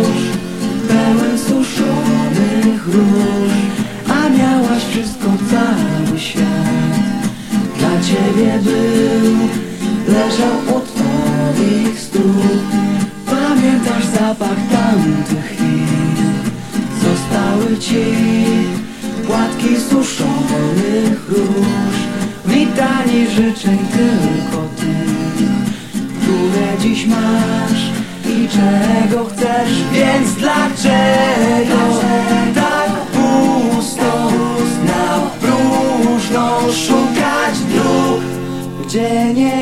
nóż Pełen suszonych róż A miałaś wszystko, cały świat. Dla ciebie był Leżał od twoich stóp. Pamiętasz zapach tamtych chwil. Zostały ci Płatki suszonych róż. W życzeń tylko ty Które dziś masz czego chcesz Więc dlaczego tak pusto Na próżno szukać dróg Gdzie nie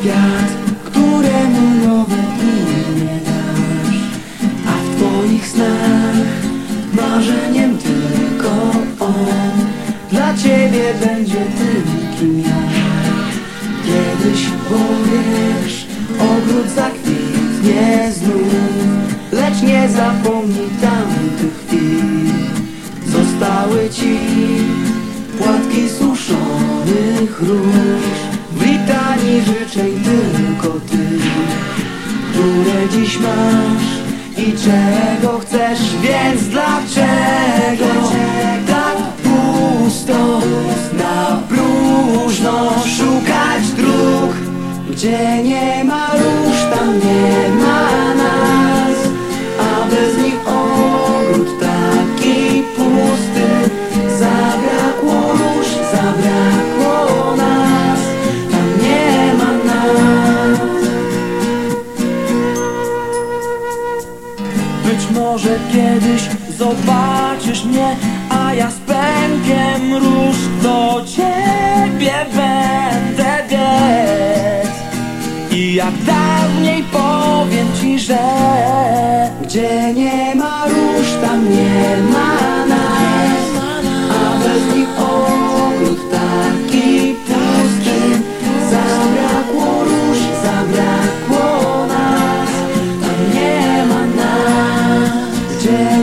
Kwiat, któremu nowe imię dasz. A w twoich snach marzeniem tylko on Dla ciebie będzie tym, kim ja. Kiedyś powiesz, ogród zakwitnie znów Lecz nie zapomnij tamtych chwil. Zostały ci płatki suszonych róż Litanii życzeń tylko ty Które dziś masz i czego chcesz Więc dlaczego tak pusto Na próżno szukać dróg Gdzie nie ma Być może kiedyś zobaczysz mnie A ja z pękiem róż do ciebie będę biec. I jak dawniej powiem ci, że Gdzie nie ma róż, tam nie ma 이제